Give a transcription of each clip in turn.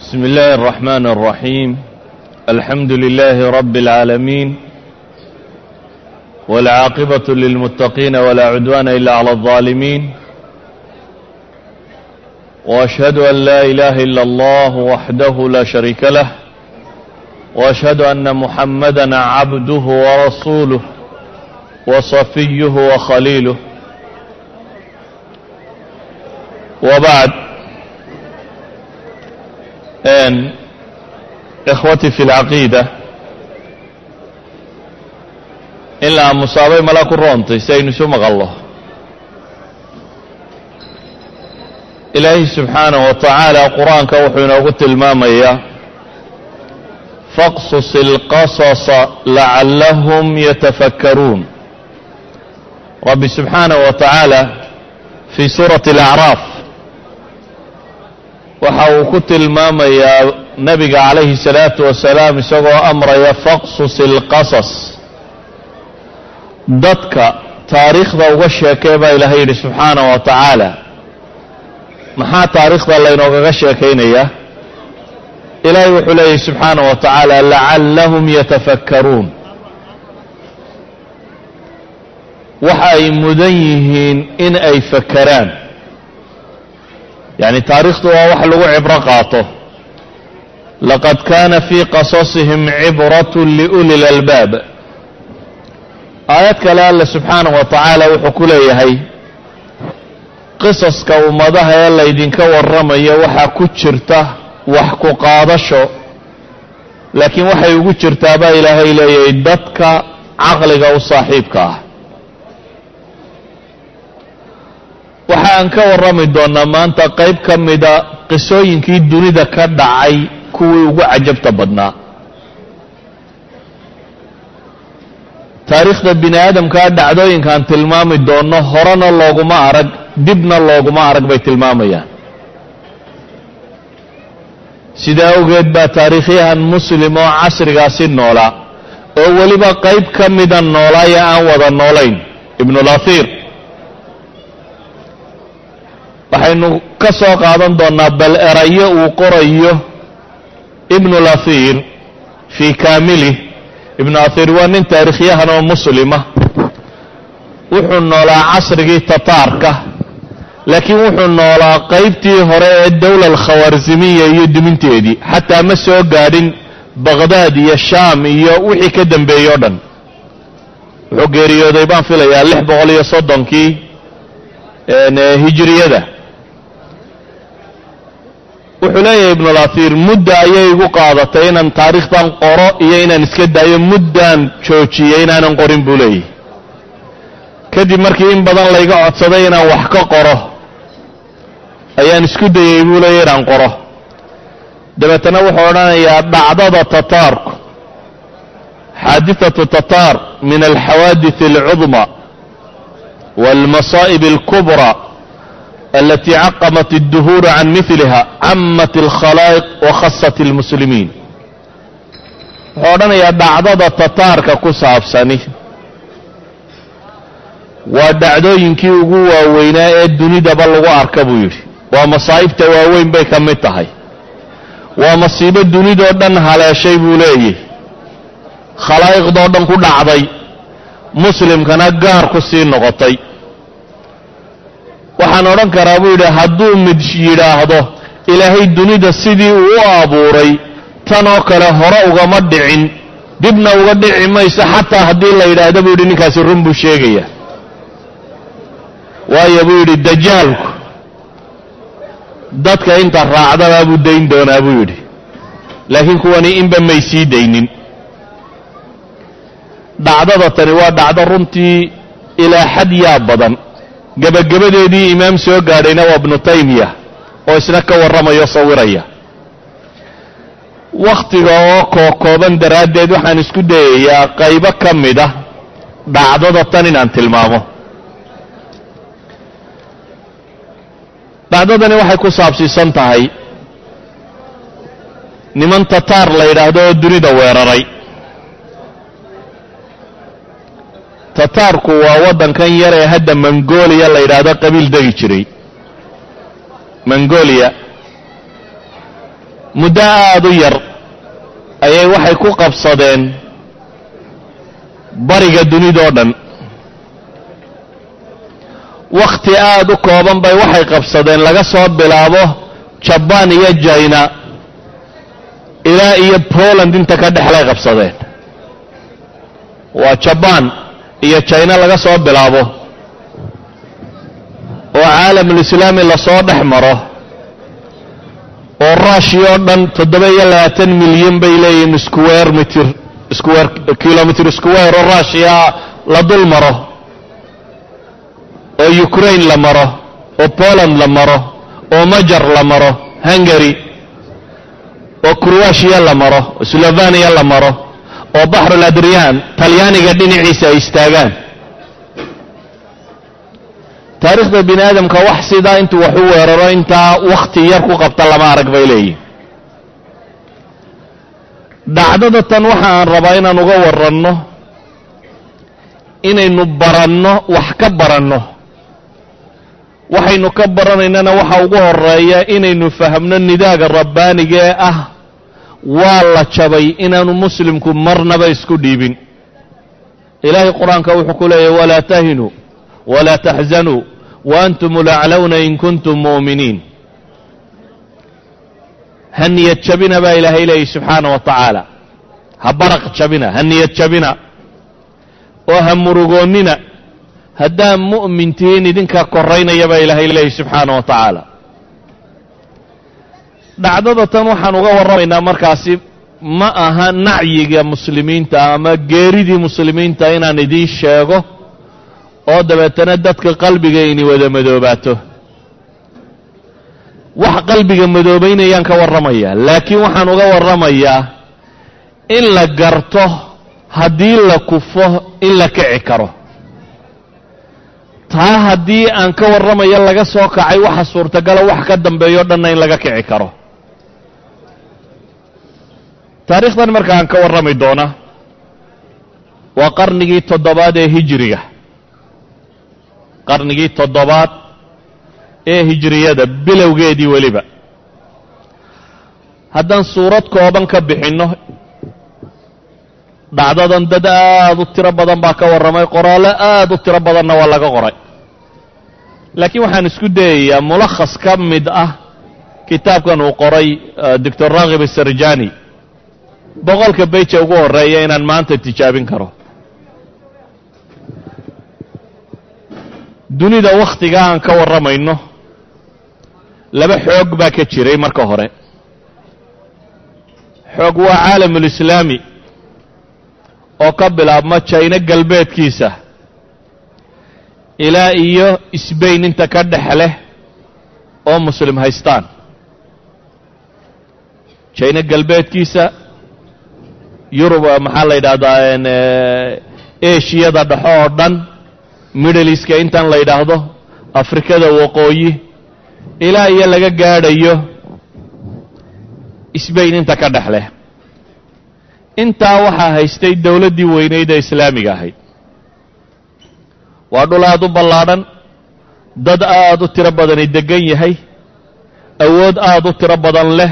بسم الله الرحمن الرحيم الحمد لله رب العالمين والعاقبة للمتقين ولا عدوان إلا على الظالمين وأشهد أن لا إله إلا الله وحده لا شريك له وأشهد أن محمدا عبده ورسوله وصفيه وخليله وبعد ikhwatii fi lcaqiida in la aamusaabay mala ku roontay si aynu isu maqallo ilaahay subxaanaه wa tacaala qur-aanka wuxuu inoogu tilmaamayaa faqsus اlqasasa lacallahum yatafakkaruun rabbi subxaanaه wa tacaala fii suurati اlacraaf waxa uu ku tilmaamayaa nebiga calayhi salaatu wasalaam isagoo amraya faqsus ilqasas dadka taariikhda uga sheekee baa ilaahay yidhi subxaana wa tacaala maxaa taariikhda laynoogaga sheekaynaya? Ilaahay wuxuu leeyahy subxaana wa tacaala lacallahum yatafakkaruun. Waxa ay mudan yihiin in ay fakaraan yacni taariikhdu waa wax lagu cibro qaato. Laqad kaana fii qasasihim cibrat liuli lalbaab aayad kale alle subxaanahu wa tacaala wuxuu ku leeyahay qisaska ummadaha ee laydinka warramayo waxaa ku jirta wax ku qaadasho. Laakiin waxay ugu jirtaa baa ilaahay leeyahay dadka caqliga u saaxiibka ah waxa aan ka warrami doonnaa maanta qayb ka mida qisooyinkii dunida ka dhacay kuwii ugu cajabta badnaa. Taariikhda bini aadamkaa dhacdooyinkaan tilmaami doonno horena looguma arag dibna looguma arag bay tilmaamayaan. Sidaa awgeed baa taariikhyahan muslim oo casrigaasi noolaa oo weliba qayb ka mida noolaaya aan wada noolayn ibnulahir waxaynu ka soo qaadan doonnaa bal erayo uu qorayo. Ibnu lahir fii kaamilih ibnu lahir waa nin taariikhyahan oo muslima wuxuu noolaa casrigii tataarka laakiin wuxuu noolaa qaybtii hore ee dowla alkhawarzimiya iyo duminteedii xataa ma soo gaadhin baqhdaad iyo shaam iyo wixii ka dambeeyey o dhan. Wuxuu geeriyooday baan filayaa lix boqol iyo soddonkii hijiriyada wuxuu leeyahay ibnulahir mudda ayay igu qaadatay inaan taariikhdan qoro iyo inaan iska daayo muddaan joojiyey inaanan qorin buu leeyahy kadib markii in badan layga codsaday inaan wax ka qoro ayaan isku dayey buu leeyahy inaan qoro. Dabeetana wuxuu odhanayaa dhacdada tataarku xaadithatu tataar min alxawaadith alcudma wاlmasaa'ib اlkubra alati caqamat الduhuur can miliha camat اlkhalaa'iq wakhasat اlmuslimiin wuxuu odhanayaa dhacdada tataarka ku saabsani waa dhacdooyinkii ugu waaweynaa ee dunidaba lagu arka buu yidhi waa masaa'ibta waaweyn bay ka mid tahay waa masiibo dunidoo dhan haleeshay buu leeyahy khalaa'iqdoo dhan ku dhacday muslimkana gaar ku sii noqotay waxaan odhan karaa buu yidhi hadduu mid yidhaahdo ilaahay dunida sidii uu u abuuray tanoo kale hore ugama dhicin dibna uga dhici mayso xataa haddii la yidhaahdo buu yidhi ninkaasi run buu sheegaya waayo buu yidhi dajaalku dadka inta raacdabaa buu dayn doonaa buu yidhi. Laakiin kuwani inba may sii daynin. Dhacdada tani waa dhacdo runtii ilaa xad yaa badan gebagabadeedii imaam soo gaadhayna waa ibnu taymiya oo isna ka warramayo sawiraya. Wakhtiga oo kookooban daraaddeed waxaan isku dayayaa qaybo ka mid ah dhacdada tan inaan tilmaamo. Dhacdadani waxay ku saabsiisan tahay niman tataar la yidhaahdo oo dunida weeraray tataarku waa waddankan yar ee hadda mongolia la yidhaahdo qabiil degi jiray. Mongolia. Muddo aada u yar ayay waxay ku qabsadeen bariga dunidoo dhan. Wakhti aada u kooban bay waxay qabsadeen laga soo bilaabo jabaan iyo jina ilaa iyo poland inta ka dhexlay qabsadeen. Waa jabaan iyo jina laga soo bilaabo oo caalamulislaami la soo dhex maro oo rushia oo dhan toddoba iyo labaatan milyan bay leeyihiin square mitr square kilomitr square oo rushia la dul maro oo ukraine la maro oo poland la maro oo majar la maro hungary oo croatia la maro oo la maro oo baxrul adriyaan talyaaniga dhinaciisa ay istaagaan. Taariikhda bini aadamka wax sidaa intuu wax u weeraro intaa wakhti yar ku qabta lama arag bay leeyihiin dhacdada tan waxa aan rabaa inaan uga waranno inaynu baranno wax ka baranno. Waxaynu ka baranaynana waxa ugu horreeya inaynu fahamno nidaaga rabbaaniga ee ah waa la jabay inaanu muslimku marnaba isku dhiibin. Ilaahay qur'aanka wuxuu ku leeyahy walaa tahinuu walaa taxzanuu wa antum ulaclowna in kuntum mu'miniin. Ha niyad jabina baa ilaahay leeyahy subxaana wa tacaala ha baraq jabina ha niyad jabina. Oo ha murugoonnina haddaad mu'min tihiin idinkaa koraynaya baa ilaahay leeyahy subxaana wa tacaala dhacdada tan waxaan uga warramaynaa markaasi ma aha nacyiga muslimiinta ama geeridii muslimiinta inaan idiin sheego oo dabeetana dadka qalbiga ini wada madoobaato. Wax qalbiga madoobaynayaan ka warramayaa laakiin waxaan uga warramayaa in la garto haddii la kufo in la kici karo. Taa haddii aan ka warramayo laga soo kacay waxa suurtagala wax ka dambeeyo dhanna in laga kici karo taariikhdan marka aan ka warrami doona waa qarnigii toddobaad ee hijiriga qarnigii toddobaad ee hijiriyada bilowgeedii weliba. Haddaan suurad kooban ka bixinno dhacdadan dad aada u tiro badan baa ka warramay qoraallo aada u tiro badanna waa laga qoray. Laakiin waxaan isku dayayaa mulakhas ka mid ah kitaabkan uu qoray doctor rakhib sarjani boqolka beja ugu horreeya inaan maanta tijaabin karo. Dunida wakhtiga aan ka warramayno laba xoog baa ka jiray marka hore. Xoog waa caalamulislaami oo ka bilaabma jayno galbeedkiisa. Ilaa iyo sbain inta ka dhex leh oo muslim haystaan. Jayno galbeedkiisa yurub maxaa la yidhahdaa eshiyada dhexo oo dhan middle easka intan la yidhaahdo afrikada waqooyi ilaa iyo laga gaadhayo sbain inta ka dhex leh. Intaa waxaa haystay dowladdii weynayd ee islaamiga ahayd. Waa dhul aada u ballaadhan dad aada u tiro badani deggan yahay awood aada u tiro badan leh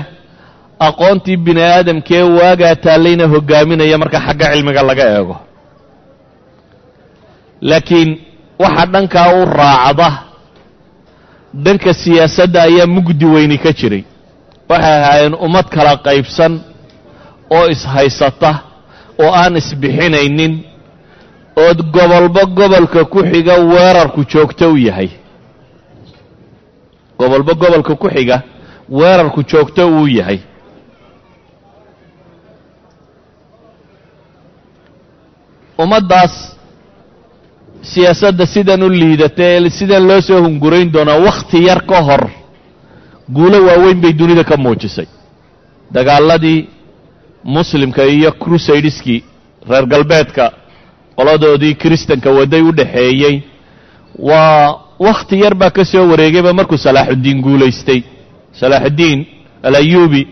aqoontii bini aadamkee waagaa taallayna hoggaaminaya marka xagga cilmiga laga eego. Laakiin waxa dhankaa u raacda dhanka siyaasadda ayaa mugdi weyni ka jiray. Waxay ahaayeen ummad kala qaybsan oo ishaysata oo aan isbixinaynin ood gobolba gobolka ku xiga weerarku joogto u yahay. Gobolba gobolka ku xiga weerarku joogto uu yahay ummaddaas siyaasadda sidan u liidata ee sidan loo soo hungurayn doonaa wakhti yar ka hor guulo waaweyn bay dunida ka muujisay. Dagaaladii muslimka iyo crusadeskii reer galbeedka qoladoodii kristanka wadday u dhaxeeyey waa wakhti yar baa ka soo wareegayba markuu salaaxuddiin guulaystay. Salaaxuddiin alayuubi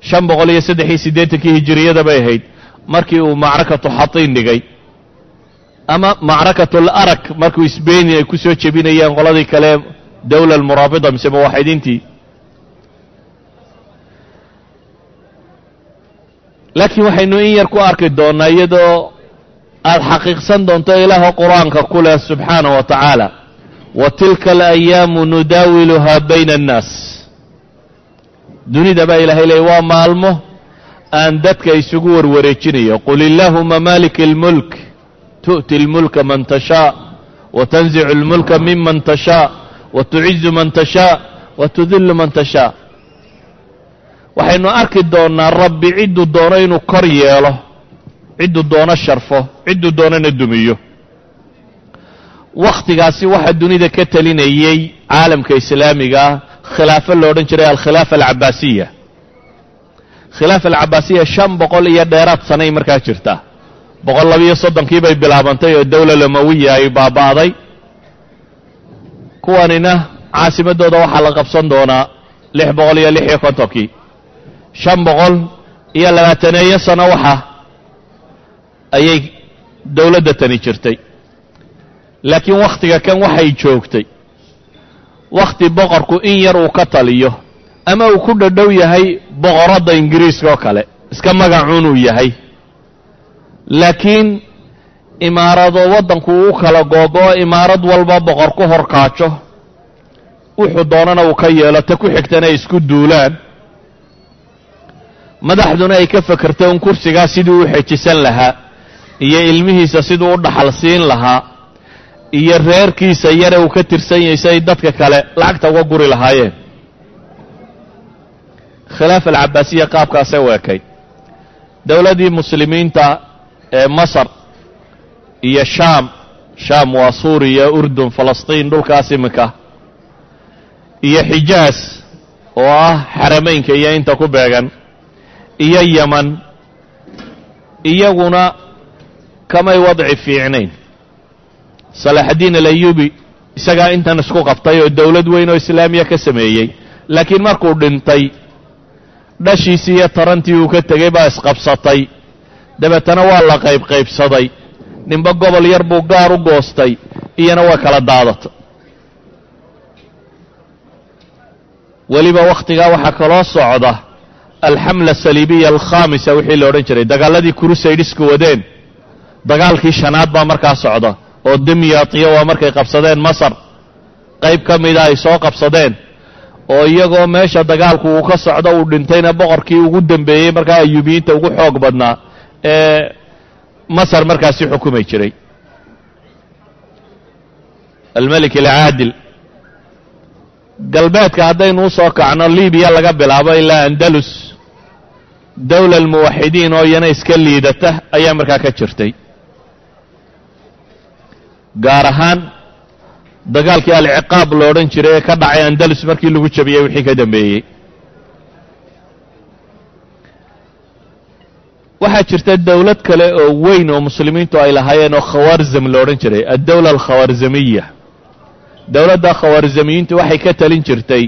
shan boqol iyo saddex iyo siddeetankii hijiriyada bay ahayd markii uu macrakatu xatiin dhigay ama macrakatul arak markuu sbain ay ku soo jebinayeen qoladii kale dawla almuraabita mise muwaxidiintii laakiin waxaynu in yar ku arki doonnaa iyadoo aada xaqiiqsan doonto ilaaha qur'aanka ku leh subxaana wa tacaala wa tilka alayaamu nudaawiluhaa bayna annaas. Dunida baa ilaahay leeyay waa maalmo aan dadka isugu warwareejinayo. Qul illaahuma maalika almulk tu'ti almulka man tashaa wa tanzicu almulka miman tashaa wa tucizu man tashaa wa tudillu man tashaa waxaynu arki doonnaa rabbi cidduu doono inuu kor yeelo cidduu doono sharfo cidduu doonona dumiyo. Wakhtigaasi waxaa dunida ka talinayey caalamka islaamiga khilaafo lo odhan jiray alkhilaafa alcabaasiya khilaafa alcabaasiya shan boqol iyo dheeraad sanay markaa jirta boqol labiyo soddonkii bay bilaabantay oo dowla lamawiya ay baaba'day kuwanina caasimadooda waxaa la qabsan doonaa lix boqol iyo lix iyo kontonkii shan boqol iyo labaataneeyo sano waxa ayay dowladda tani jirtay laakiin wakhtiga kan waxay joogtay wakhti boqorku in yar uu ka taliyo ama uu ku dhadhow yahay boqoradda ingiriiska oo kale. Iska magacuunuu yahay. Laakiin imaarado waddanku u kala googo-o imaarad walba boqor ku horkaajo wuxuu doonana uu ka yeelo ta ku xigtana ay isku duulaan. Madaxduna ay ka fakerto in kursigaa siduu u xejisan lahaa iyo ilmihiisa siduu u dhaxal siin lahaa iyo reerkiisa yare uu ka tirsan yahay si ay dadka kale lacagta uga guri lahaayeen khilaafa alcabaasiya qaabkaasee u ekayd dowladdii muslimiinta ee masar iyo shaam shaam waa suuriya urdun falastiin dhulkaas iminka iyo xijaas oo ah xarameynka iyo inta ku beegan iyo yeman iyaguna kamay wadci fiicnayn salaaxaddiin alayubi isagaa intan isku qabtay oo dowlad weyn oo islaamiya ka sameeyey laakiin markuu dhintay dhashiisii iyo tarantii uu ka tegey baa isqabsatay. Dabeetana waa la qaybqaybsaday. Ninba gobol yar buu gaar u goostay iyana way kala daadatay. Weliba wakhtigaa waxaa kaloo socda alxamla asaliibiya alkhaamisa wixii la odhan jiray. Dagaaladii crusaydisku wadeen dagaalkii shanaad baa markaa socda oo dimyaatiyo waa markay qabsadeen masar. Qayb ka mida ay soo qabsadeen oo iyagoo meesha dagaalku uu ka socdo uu dhintayna boqorkii ugu dembeeyey markaa ayuubiyiinta ugu xoog badnaa ee masar markaasi xukumay jiray. Almelik alcaadil galbeedka haddaynu u soo kacno libiya laga bilaabo ilaa andalus. Dowla almuwaxidiin oo iyana iska liidata ayaa markaa ka jirtay. Gaar ahaan dagaalkii alciqaab lo odhan jiray ee ka dhacay andalus markii lagu jabiyey wixii ka dambeeyey. Waxaa jirta dowlad kale oo weyn oo muslimiintu ay lahaayeen oo khawaarzam lo odhan jiray addowla alkhawaarzamiya dowladda khawaarzamiyiintu waxay ka talin jirtay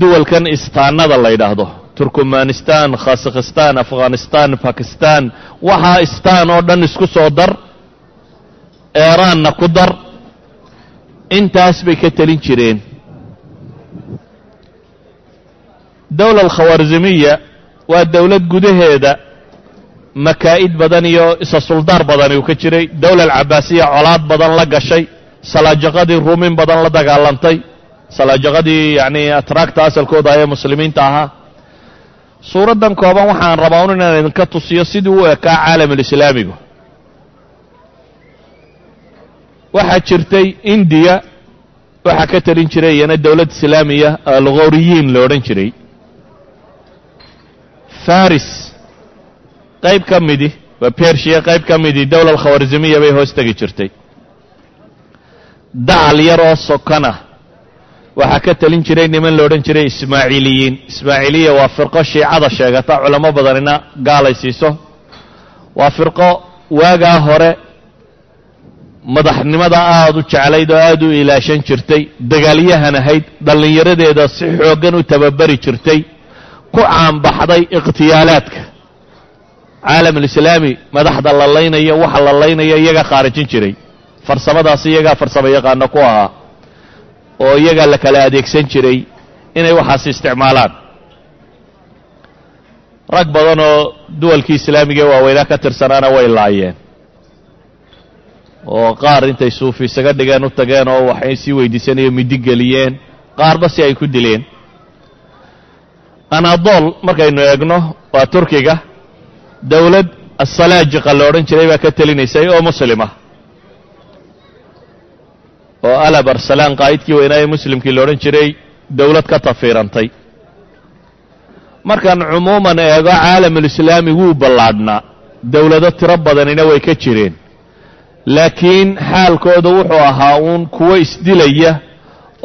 duwalkan istaanada la yidhaahdo turkmanistan khasakhistan afghanistan bakistan waxaa istaan oo dhan isku soo dar eeraanna ku dar intaas bay ka telin jireen. Dowla alkhawaarzamiya waa dowlad gudaheeda makaa'id badan iyo isa suldaar badani uu ka jiray. Dowla alcabaasiya colaad badan la gashay. Salaajaqadii ruumin badan la dagaalantay. Salaajaqadii yacni atraagta asalkooda ayee muslimiinta ahaa. Suuraddan kooban waxaan rabaa un inaan idinka tusiyo sidii u ekaa caalamulislaamigu waxaa jirtay indiya waxaa ka telin jiray iyana dowlad islaamiya alghoriyiin lo odhan jiray. Faris qayb ka midi waa bershiya qayb ka midi dowla alkhawaarzamiya bay hoos tegi jirtay. Dacal yar oo sokana waxaa ka telin jiray niman la odhan jiray ismaaciiliyiin ismaaciiliya waa firqo shiicada sheegata culamo badanina gaalay siiso. Waa firqo waagaa hore madaxnimada aada u jeclayd oo aada u ilaashan jirtay dagaalyahan ahayd dhallinyaradeeda si xooggan u tababari jirtay ku caanbaxday ikhtiyaalaadka. Caalamulislaami madaxda la laynayo waxa la laynayo iyaga khaarijin jiray. Farsamadaasi iyagaa farsamo yaqaano ku ahaa oo iyagaa la kala adeegsan jiray inay waxaasi isticmaalaan. Rag badan oo duwalkii islaamiga waaweynaa ka tirsanaana way laayeen oo qaar intay suufi isaga dhigeen u tageen oo waxay sii weydiisanayo midi geliyeen qaarba si ay ku dileen. Anadol markaynu eegno waa turkiga. Dowlad asalaajiqa la odhan jiray baa ka telinaysay oo muslima oo alab arsalaan qaa'idkii weynaa ee muslimkii la odhan jiray dowlad ka tafiirantay. Markaan cumuuman eego caalamulislaami wuu ballaadhnaa. Dowlado tiro badanina way ka jireen laakiin xaalkooda wuxuu ahaa uun kuwo isdilaya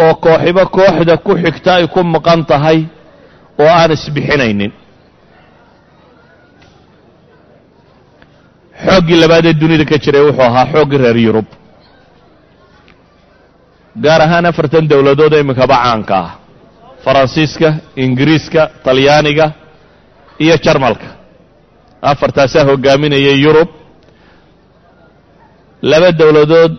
oo kooxibo kooxda ku xigta ay ku maqan tahay oo aan isbixinaynin. Xooggii labaad ee dunida ka jiray wuxuu ahaa xooggii reer yurub gaar ahaan afartan dowladood iminkaba caanka ah faransiiska ingiriiska talyaaniga iyo jarmalka. Afartaasaa hogaaminayay yurub laba dowladood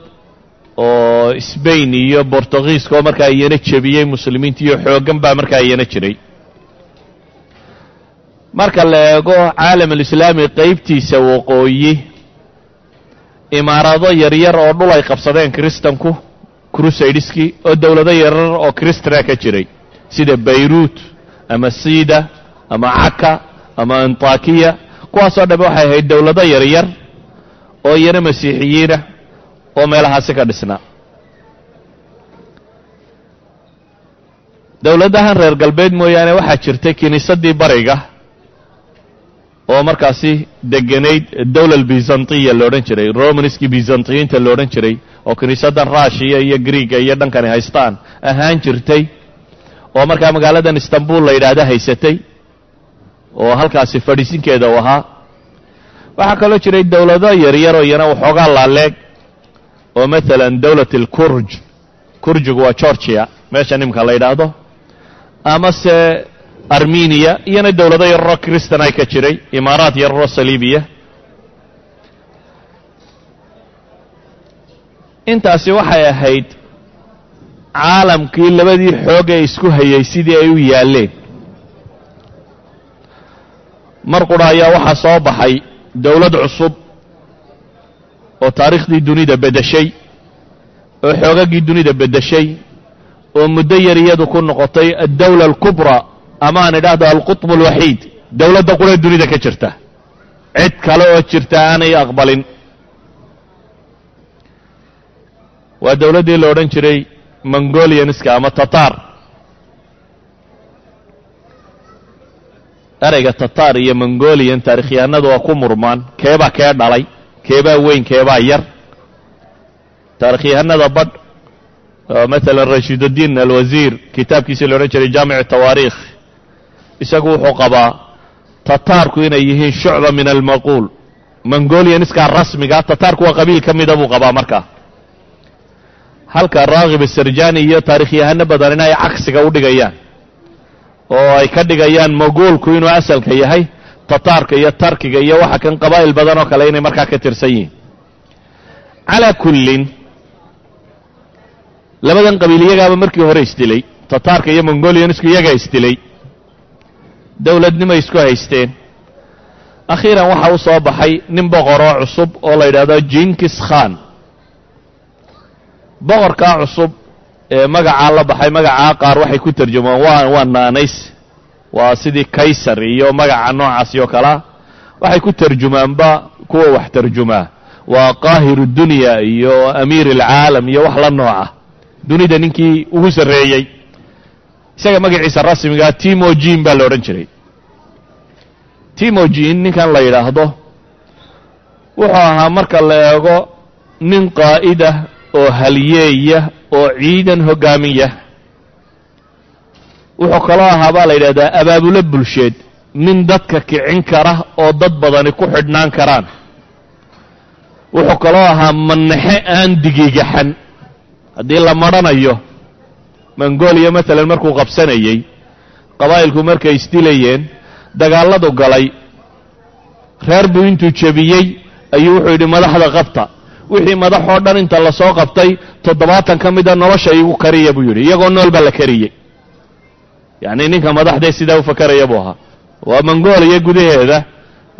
oo sbain iyo bortugiiska oo markaa iyana jebiyey muslimiinta iyo xooggan baa markaa iyana jiray. Marka la eego caalamulislaami qaybtiisa waqooyi imaarado yaryar oo dhul ay qabsadeen kiristanku crusadeskii oo dowlado yaryar oo kristana ka jiray sida bayruut ama sida ama caka ama antakiya kuwaasoo dhamme waxay ahayd dowlado yaryar oo iyana masiixiyiina oo meelahaasi ka dhisnaa dowladahan reer galbeed mooyaane waxaa jirtay kiniisaddii bariga oo markaasi deganayd dowlal byzantiya lo odhan jiray romanskii byzantiyiinta lo odhan jiray oo kiniisaddan rushiya iyo griega iyo dhankani haystaan ahaan jirtay oo markaa magaaladan istanbul la yidhaahda haysatay oo halkaasi fadhiisinkeeda u ahaa waxaa kaloo jiray dowlado yaryaroo iyana waxoogaa laaleeg. Oo maalan dowlat alkurj. Kurjigu waa georgia. Meesha nimka la yidhaahdo. Amase armeniya iyana dowlado yararoo kristan ay ka jiray. Imaaraat yararoo saliibiya intaasi waxay ahayd caalamkii labadii xoog ee isku hayay sidii ay u yaalleen mar qura ayaa waxaa soo baxay dowlad cusub oo taariikhdii dunida beddeshay oo xoogaggii dunida beddeshay oo muddo yar iyadu ku noqotay addawla alkubra ama aan idhaahdo alqutb alwaxiid dowladda quree dunida ka jirta. Cid kale oo jirta aanay aqbalin. Waa dowladdii la odhan jiray mongolianska ama tatar ereyga tatar iyo mongolian taarikhyahanadu waa ku murmaan. Keebaa kee dhalay? Keebaa weyn keebaa yar. Taarikhyahanada badh maalan rashidudiin alwasiir kitaabkiisii la odhan jiray jaamic tawaariikh isagu wuxuu qabaa tataarku inay yihiin shucba min almaquul mongolianiskaa rasmiga tataarku waa qabiil ka mida buu qabaa markaa halka raakib asarjani iyo taariikhyahano badan in ay cagsiga u dhigayaan oo ay ka dhigayaan mogoolku inuu asalka yahay tataarka iyo tarkiga iyo waxa kan qabaa'il badan oo kale inay markaa ka tirsan yihiin. Calaa kullin labadan qabiil iyagaaba markii hore isdilay tataarka iyo mongolianisku iyagaa isdilay dowladnimay isku haysteen. Akhiiran waxa u soo baxay nin boqoroo cusub oo la yidhaahdo jinkis khan. Boqorkaa cusub magacaa la baxay magacaa qaar waxay ku tarjumaan waa waa naanays. Waa sidii kaysar iyo magaca noocaasi oo kalea waxay ku tarjumaanba kuwa wax tarjumaa waa qaahiru dunya iyo amiir alcaalam iyo wax la nooca. Dunida ninkii ugu sarreeyey isaga magaciisa rasmigaa timojin baa la odhan jiray. Timojin ninkan la yidhaahdo wuxuu ahaa marka la eego nin qaa'idah oo halyeeya oo ciidan hoggaamiya wuxuu kaloo ahaa baa la yidhahdaa abaabulo bulsheed nin dadka kicin kara oo dad badani ku xidhnaan karaan. Wuxuu kaloo ahaa manaxe aan digigaxan. Haddii la madhanayo mongolia maalan markuu qabsanayey qabaa'ilku markay isdilayeen dagaalladu galay reer buu intuu jebiyey ayuu wuxuu yidhi madaxda qabta wixii madaxoo dhan inta la soo qabtay toddobaatan ka mida nolosha igu kariya buu yidhi. Iyagoo nool baa la kariyey. Yacnii ninka madaxdee sidaa u fakaraya buu ahaa. Waa mongolia gudaheeda.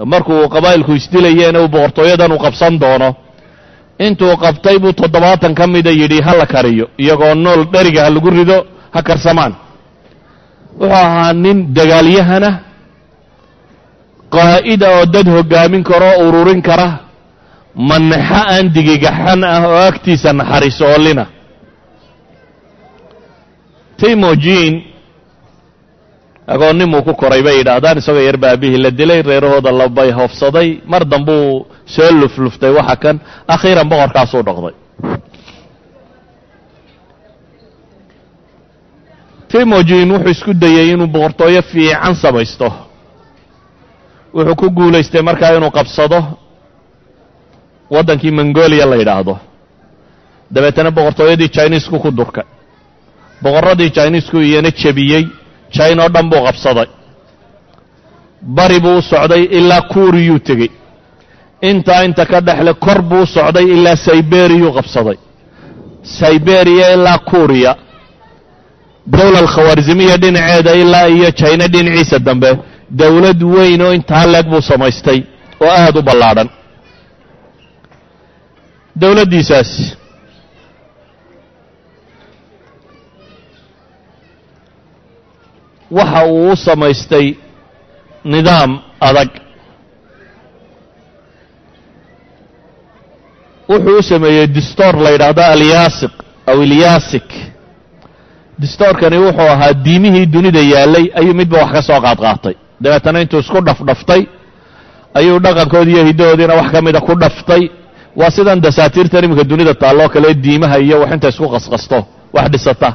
Markuu qabaa'ilku isdilayeen uu boqortooyadan uu qabsan doono. Intuu qabtay buu toddobaatan ka mida yidhi ha la kariyo. Iyagoo nool dheriga ha lagu rido ha karsamaan. Wuxuu ahaa nin dagaalyahana qaa'ida oo dad hoggaamin kara oo ururin kara manaxo aan digigaxan ah oo agtiisa naxariisoolina timojin agoonnimuu ku koray bay yidhaahdaan isagoo yar baabihii la dilay reerahooda labay hoofsaday mar dambuu soo lufluftay waxa kan akhiiran boqorkaasuu dhoqday timojin wuxuu isku dayey inuu boqortooyo fiican samaysto. Wuxuu ku guulaystay markaa inuu qabsado waddankii mongolia la yidhaahdo. Dabeetana boqortooyadii chinesku ku durkay boqorradii chinesku iyana jebiyey. China oo dhan buu qabsaday. Bari buu u socday ilaa kuuriyuu tegey. Intaa inta ka dhexle kor buu u socday ilaa siberiyuu qabsaday. Siberiya ilaa kuuriya. Dowla alkhawarzimiya dhinaceeda ilaa iyo china dhinaciisa dambe. Dowlad weyn oo intaa leeg buu samaystay oo aada u ballaadhan dowladdiisaas waxa uu u samaystay nidaam adag. Wuxuu u sameeyey distoor la yidhaahdo alyaasiq aw ilyaasik distoorkani wuxuu ahaa diimihii dunida yaallay ayuu midba wax ka soo qaadqaatay. Dabeetana intuu isku dhafdhaftay ayuu dhaqankoodii iyo hiddahoodiina wax ka mida ku dhaftay waa sidan dasaatiirtan iminka dunida taalloo kale diimaha iyo wax inta isku qasqasto wax dhisata.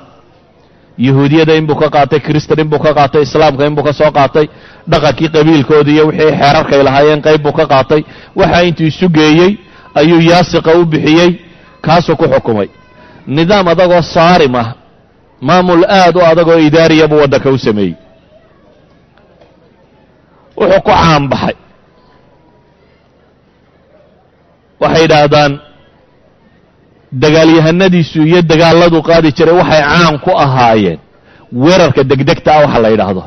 Yahuudiyada inbuu ka qaatay kristan inbuu ka qaatay islaamka inbuu ka soo qaatay dhaqankii qabiilkoodii iyo wixii xeerarkay lahaayeen qayb buu ka qaatay. Waxa intuu isu geeyey ayuu yaasiqa u bixiyey kaasuu ku xukumay. Nidaam adagoo saarim ah maamul aad u adagoo idaariya buu waddanka u sameeyey. Wuxuu ku caanbaxay waxay yidhaahdaan dagaalyahanadiisu iyo dagaaladu qaadi jiray waxay caan ku ahaayeen. Weerarka degdegta ah waxa la yidhaahdo.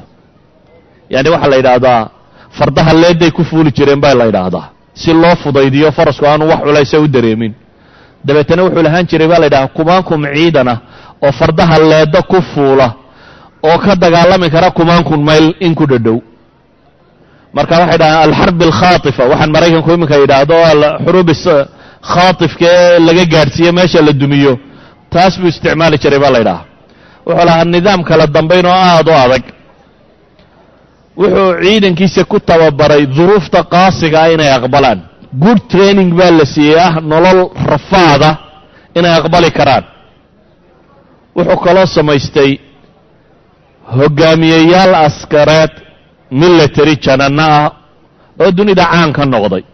Yani waxaa la yidhaahdaa fardaha leeday ku fuuli jireen baa la yidhaahdaa. Si loo fudaydiyo farasku aanu wax culaysa u dareemin. Dabeetana wuxuu lahaan jiray baa la yidhahdaa kumaankum ciidana oo fardaha leeda ku fuula oo ka dagaalami kara kumaankun mayl in ku dhadhow marka waxay dhahaan alxarb alkhaatifa waxaan maraykanku iminka yidhaahdo xuruub khaatifka ee laga gaadhsiiye meesha la dumiyo. Taas buu isticmaali jiray baa la ydhaha wuxuu lahaa nidaam kala dambayn oo aad u adag. Wuxuu ciidankiisa ku tababaray duruufta qaasiga ah inay aqbalaan. Good training baa la siiyey ah nolol rafaada inay aqbali karaan. Wuxuu kaloo samaystay hogaamiyeyaal askareed military janano ah oo dunida caan ka noqday.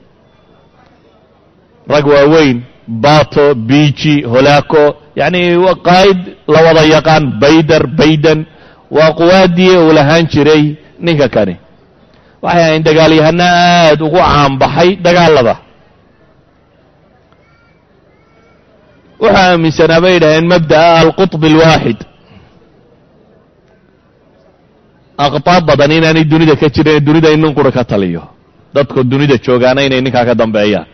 Rag waaweyn bato biji holaako yacni qaa'id la wada yaqaan bayder bayden waa quwaaddii uu lahaan jiray ninka kani. Waxay ahayn dagaalyahano aad ugu caanbaxay dagaalada. Wuxuu aaminsanaa bay yidhaaheen mabda'a alqutb alwaaxid aqtaab badan inaanay dunida ka jirin dunida in nin qura ka taliyo dadka dunida joogaana inay ninkaa ka dambeeyaan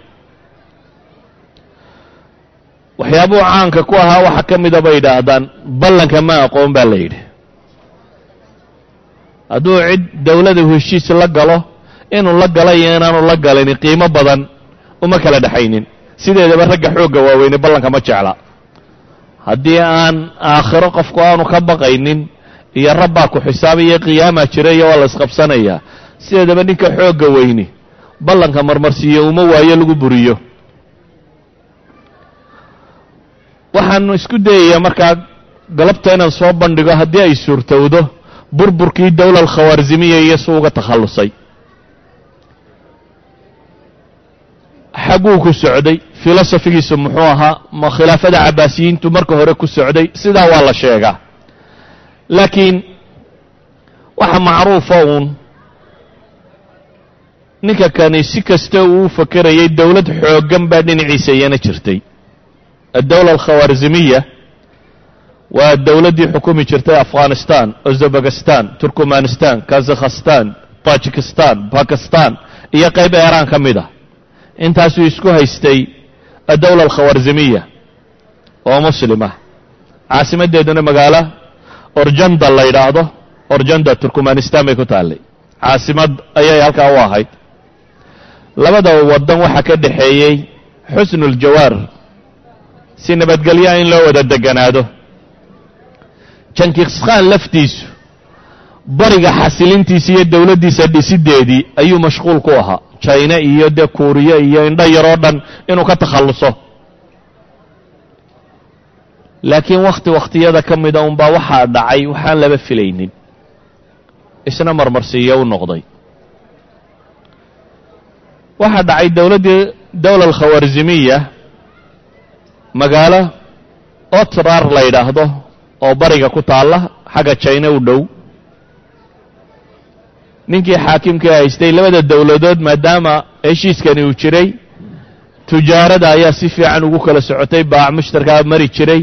waxyaabuhu caanka ku ahaa waxaa ka mida bay yidhaahdaan ballanka ma aqoon baa la yidhi hadduu cid dowladda heshiis la galo inuu la gala iyo inaanu la galin qiimo badan uma kala dhexaynin sideedaba ragga xoogga waaweyne ballanka ma jecla haddii aan aakhiro qofku aanu ka baqaynin iyo rabbaa ku xisaabaya qiyaamaa jira iyo waa la isqabsanayaa sideedaba ninka xoogga weyni ballanka marmarsiiyo uma waayo lagu buriyo. Waxaanu isku dayayaa markaa galabta inaan soo bandhigo haddii ay suurtowdo burburkii dowla alkhawaarzimiya iyo si uga takhallusay. Xagguu ku socday filosofigiisu muxuu ahaa ma khilaafada cabaasiyiintu marka hore ku socday sidaa waa la sheegaa laakiin waxa macruufa uun. Ninka kani si kasta uu fakerayay dowlad xooggan baa dhinaciisa iyana jirtay. Addowla alkhawaarzimiya waa dowladdii xukumi jirtay afghanistan uzbekistan turkmanistan kazakhstan tajikistan bakistan iyo qayb eeraan ka mid a intaasuu isku haystay addowla alkhawarzimiya oo muslima caasimaddeeduna magaalo orjanda la yidhaahdo orjanda turkmanistan bay ku taallay caasimad ayay halkaa u ahayd. Labada waddan waxaa ka dhexeeyey xusnuljawaar si nabadgelyaa in loo wada deganaado. Jankiskhan laftiisu bariga xasilintiisa iyo dowladdiisa dhisiddeedii ayuu mashquul ku ahaa. Jina iyo dee kuuriye iyo indho yaroo dhan inuu ka takhalluso laakiin wakhti wakhtiyada ka mida unbaa waxaa dhacay waxaan laba filaynin. Isna marmarsiiyo u noqday. Waxaa dhacay dowladdii dowla alkhawarzimiya magaalo otrar la yidhaahdo oo bariga ku taalla xagga jina u dhow. Ninkii xaakimkii haystay labada dowladood maadaama heshiiskani uu jiray tujaarada ayaa si fiican ugu kala socotay baac mushtarkaa mari jiray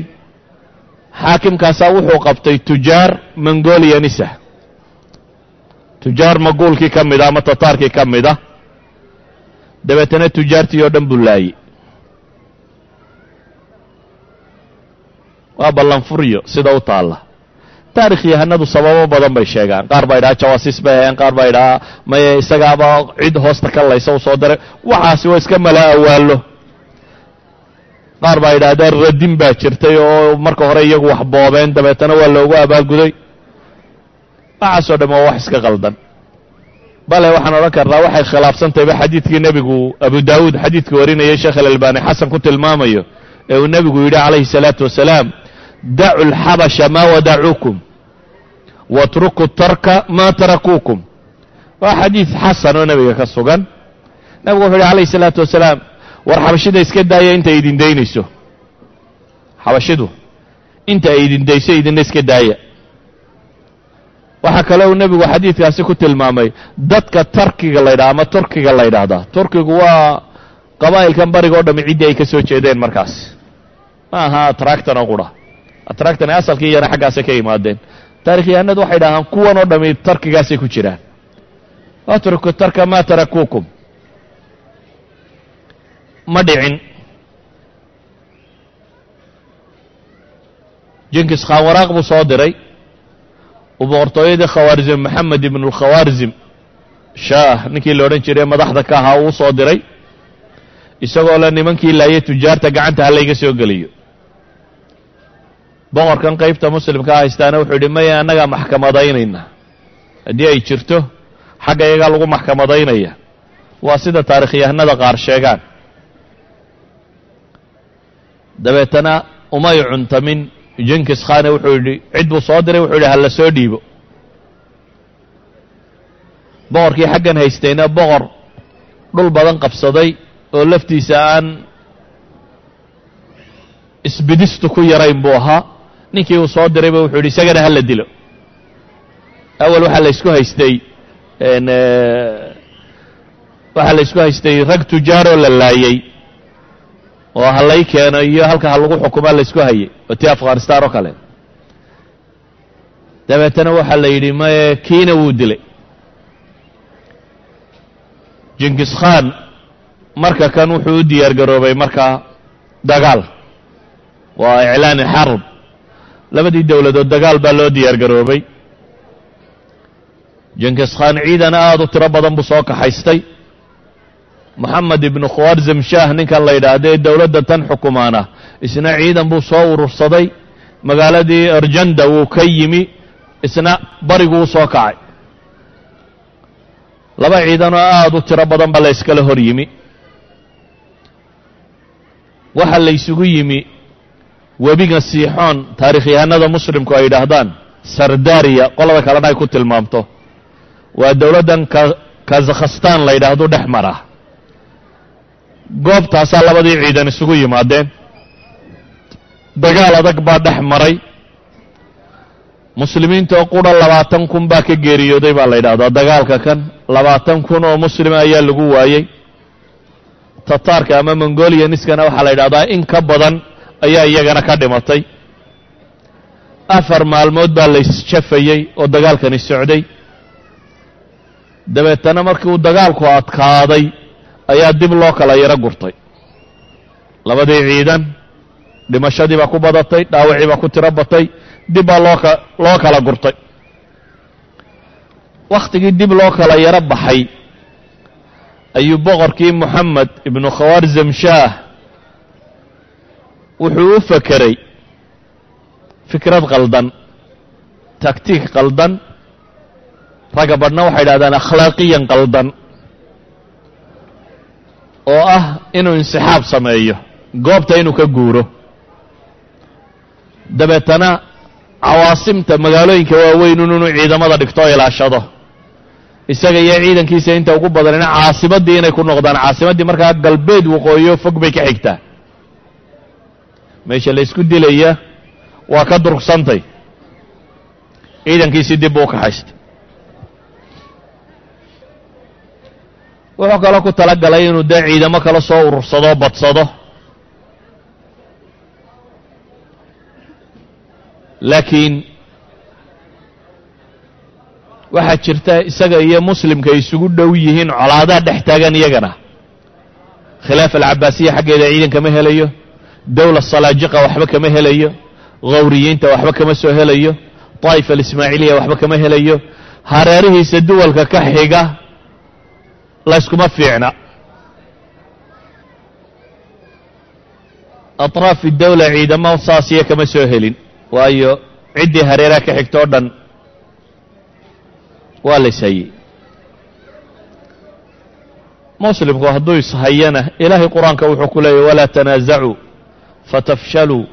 xaakimkaasaa wuxuu qabtay tujaar mongolianisa tujaar maguulkii ka mid a ama tataarkii ka mid a dabeetana tujaartii oo dhan buu laayey waa ballanfuryo sida u taalla. Taarikh yahanadu sababo badan bay sheegaan. Qaar baa idhaha jawaasiis bay aheen qaar baa idhaha maye isagaaba cid hoosta ka laysa u soo daray. Waxaasi waa iska mala awaallo qaar baa idhahdeen radin baa jirtay oo marka hore iyagu wax boobeen dabeetana waa loogu abaalguday waxaasoo dham waa wax iska qaldan. Bale waxaan odhan karnaa waxay khilaafsantayba xadiidkii nebigu abu daawuud xadiidkii warinayay sheekh alalbani xasan ku tilmaamayo ee uu nebigu yidhi calayhi salaatu wasalaam dacu lxabasha maa wadacuukum watruku tarka maa tarakuukum waa xadiid xasan oo nebiga ka sugan. Nebigu wuxu yidhi calayhi salaatu wasalaam war xabashida iska daaya inta idin daynayso. Xabashidu inta ay idin dayso idinna iska daaya waxaa kale uu nebigu xadiidkaasi ku tilmaamay dadka tarkiga la ydhaha ama turkiga la ydhaahdaa turkigu waa qabaa'ilkan bariga o dhami ciddii ay ka soo jeedeen markaas. Ma aha atractan oo qura atractan asalkii iyana xaggaasay ka yimaadeen. Taarikhyahanadu waxay dhahaan kuwan oo dhami tarkigaasay ku jiraan. Atruku tarka maa tarakuukum ma dhicin. Jinkis khan waraaq buu soo diray. Uu boqortooyadii khawaarzim maxamed ibnu lkhawaarzim shaah ninkii la odhan jiray madaxda ka ahaa uu soo diray. Isagoo le nimankii laayay tujaarta gacanta halayga soo geliyo. Boqorkan qaybta muslimkaa haystaana wuxuu yidhi maya annagaa maxkamadaynayna haddii ay jirto xagga iyagaa lagu maxkamadaynaya waa sida taarikhyahanada qaar sheegaan dabeetana umay cuntamin. Jinkis khane wuxuu yidhi cid buu soo diray wuxuu yidhi hala soo dhiibo. Boqorkii xaggan haystayna boqor dhul badan qabsaday oo laftiisa aan isbidistu ku yarayn buu ahaa. Ninkii uu soo dirayba wuxuu yidhi isagana hala dilo. Awal waxaa la ysku haystay waxaa la ysku haystay rag tujaaroo la laayey oo halay keeno iyo halka ha lagu xukumaa la ysku hayay oo tii afghanistan oo kale. Dabeetana waxaa la yidhi maye kiina wuu dilay. Jinkis khan marka kan wuxuu u diyaar garoobay markaa dagaal. Waa iclaani xarb labadii dowladood dagaal baa loo diyaar garoobay. Jinkis khan ciidana aada u tiro badan buu soo kaxaystay moxamed ibnu khawarzim shaah ninkan la yidhaahdo ee dowladda tan xukumaana. Isna ciidan buu soo urursaday. Magaaladii arjanda wuu ka yimi isna bariguu soo kacay. Laba ciidanoo aada u tiro badan baa la yskala hor yimi. Waxaa la ysugu yimi webiga siixoon taarikhyahanada muslimku ay yidhaahdaan sardariya qolada kalena ay ku tilmaamto. Waa dowladdan kazakhstan la yidhaahdo dhex mara goobtaasaa labadii ciidan isugu yimaadeen dagaal adag baa dhex maray. Muslimiintaoo qura labaatan kun baa ka geeriyooday baa la yidhahdaa. Dagaalka kan labaatan kun oo muslima ayaa lagu waayey. Tataarka ama mongolianiskana waxaa la yidhahdaa in ka badan ayaa iyagana ka dhimatay. Afar maalmood baa la ysjafayey oo dagaalkani socday. Dabeetana markii uu dagaalku adkaaday ayaa dib loo kala yaro gurtay. Labadii ciidan dhimashadii baa ku badatay dhaawacii baa ku tiro batay dib baa loo ka loo kala gurtay. Wakhtigii dib loo kala yaro baxay ayuu boqorkii moxamed ibnu khawarzam shaah wuxuu u fekeray fikrad qaldan taktiik qaldan. Ragga badhna waxay idhahdaan akhlaaqiyan qaldan oo ah inuu insixaab sameeyo goobta inuu ka guuro. Dabeetana cawaasimta magaalooyinka waaweyn inuu ciidamada dhigto o ilaashado. Isaga iyo ciidankiisa inta ugu badanina caasimaddii inay ku noqdaan caasimaddii markaa galbeed waqooyo fog bay ka xigtaa. Meesha la ysku dilaya waa ka durgsantay ciidankiisii dib buu kaxaystay wuxuu kaloo ku tala galay inuu dee ciidamo kala soo urursado badsado. Laakiin waxaa jirta isaga iyo muslimka ay isugu dhow yihiin colaadaha dhex taagan iyagana. Khilaafa alcabaasiya xaggeeda ciidan kama helayo dowla salaajiqa waxba kama helayo khawriyiinta waxba kama soo helayo daa'ifa alismaaciiliya waxba kama helayo hareerihiisa duwalka ka xiga layskuma fiicna. Atraafi dawla ciidamo saasiya kama soo helin. Waayo ciddii hareeraha ka xigta o dhan waa la ishayey muslimku hadduu ishayana ilaahay qur'aanka wuxuu ku leeyahy walaa tanaasacuu fatafshaluu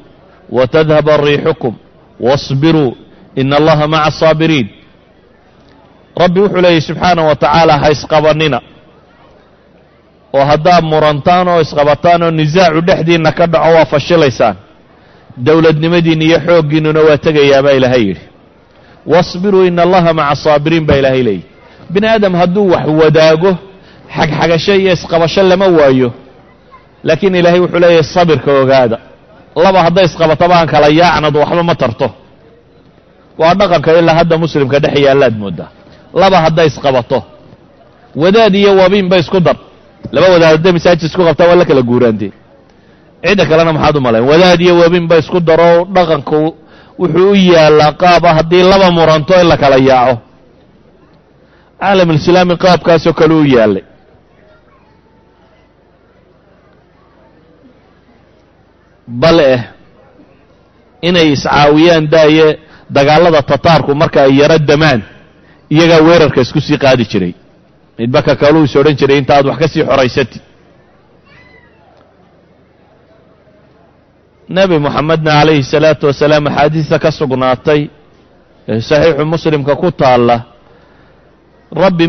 watadhaba riixukum waاصbiruu ina allaha maca asaabiriin rabbi wuxuu leeyahy subxaanah wa tacaala ha isqabanina oo haddaad murantaan oo isqabataan oo nisaacu dhexdiinna ka dhaco waa fashilaysaan dowladnimadiinna iyo xooggiinnuna waa tegayaa baa ilaahay yidhi. Wasbiruu ina allaha maca asaabiriin baa ilaahay leeyahy. Bini aadam hadduu wax wadaago xagxagasho iyo isqabasho lama waayo. Laakiin ilaahay wuxuu leeyahay sabirka ogaada. Laba hadday isqabataba aan kala yaacnad waxba ma tarto. Waa dhaqanka ilaa hadda muslimka dhex yaallaad mooddaa laba hadday isqabato wadaad iyo wabiinba isku dar laba wadaad hadday masaajid isku qabtaa waa la kala guuraantee cidda kalena maxaad u malayn? Wadaad iyo wabiinba isku daro dhaqanku wuxuu u yaallaa qaaba haddii laba muranto in la kala yaaco. Caalamulislaami qaabkaasoo kale u yaallay bal eh inay iscaawiyaan daaye dagaallada tataarku marka ay yaro damaan iyagaa weerarka isku sii qaadi jiray midba ka is odhan jiray inta aad wax ka sii xoraysatid. Nebi moxamedna calayhi salaatu wasalaam axaadiista ka sugnaatay ee saxiixu muslimka ku taalla rabbi